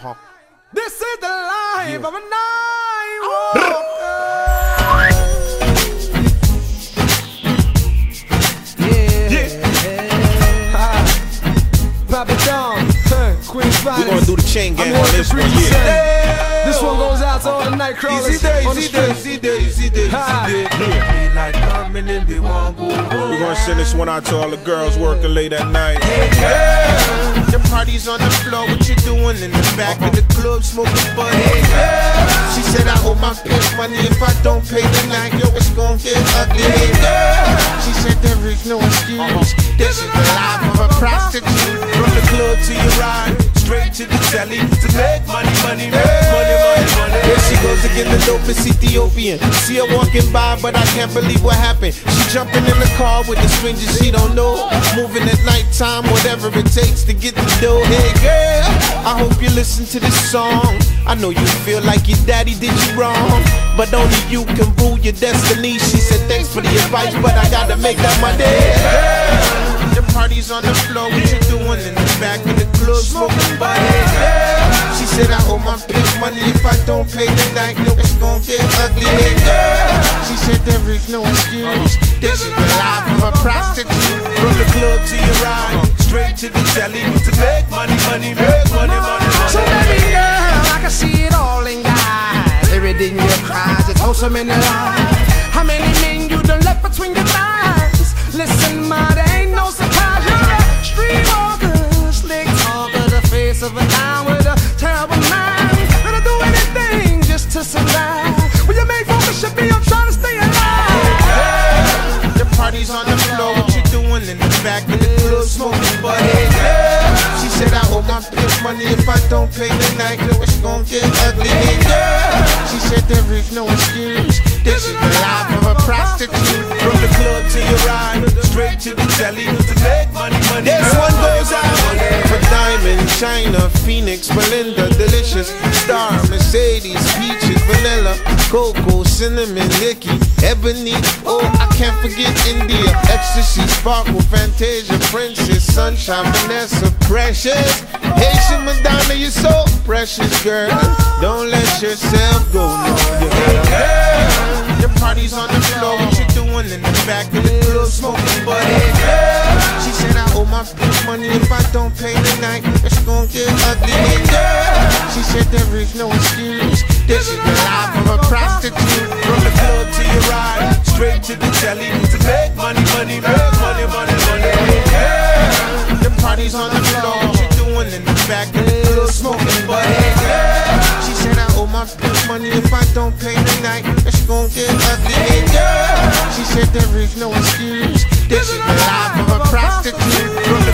huh. This is the life of a night Papa Don, finest. We're gonna do the chain gang on this one, yeah. Said. This one goes out to all the night crawlers Easy day, on the easy day, easy day, easy day, Ha. easy day. We're gonna send this one out to all the girls working late at night. The party's on the floor, what you doing in the back of the club smoking bud? She said I owe my pimp money if I don't pay tonight, yo, it's gon' get ugly. Hey, girl. She said there is no excuse. This is the life of a prostitute. From the club to your ride, straight to the telly to make money, money, make money, There she goes again, the dopest Ethiopian. See her walking by, but I can't believe what happened. She jumping in the car with the strangers she don't know. Moving at nighttime, whatever it takes to get the dough. Hey girl, I hope you listen to this song. I know you feel like your daddy did you wrong, but only you can rule your destiny. She said thanks for the advice, but I gotta make that my day. The party's on the floor, what you doing in the back of the club smoking bud? She said I owe my don't pay tonight, no, it's gon' get ugly. nigga. She said there is no excuse. This is the life of a prostitute. From the club to your ride, straight to the telly to make money, money, make money, money, So money. baby girl, I can see it all in guys. Everything you cry, just hold so many lies. How many men you done left between your thighs? I money if I don't pay tonight, no, it's gon' get ugly. She said there is no excuse. This is the life of a prostitute. From the club to your ride, straight to the telly to make money, money. This one goes out for Diamond, China, Phoenix, Melinda, Delicious, Star, Mercedes, Peaches, Vanilla, Cocoa, Cinnamon, Nicky, Ebony. Oh, I can't forget India, Ecstasy, Sparkle, Fantasia, Princess, Sunshine, Vanessa, Precious. Haitian Madonna, you're so precious, girl. Don't let yourself go. No, yeah. Your party's on the floor, what you doing in the back of the club smoking bud? She said I owe my money if I don't pay tonight, it's gonna get ugly. girl. She said there is no excuse. This is to the telly to make money, money, make money, money, money. The party's on the floor, what you doing in the back the club smoking bud? She said I owe my money if I don't pay tonight, it's gon' get ugly. yeah. She said there is no excuse. This is the life of a prostitute.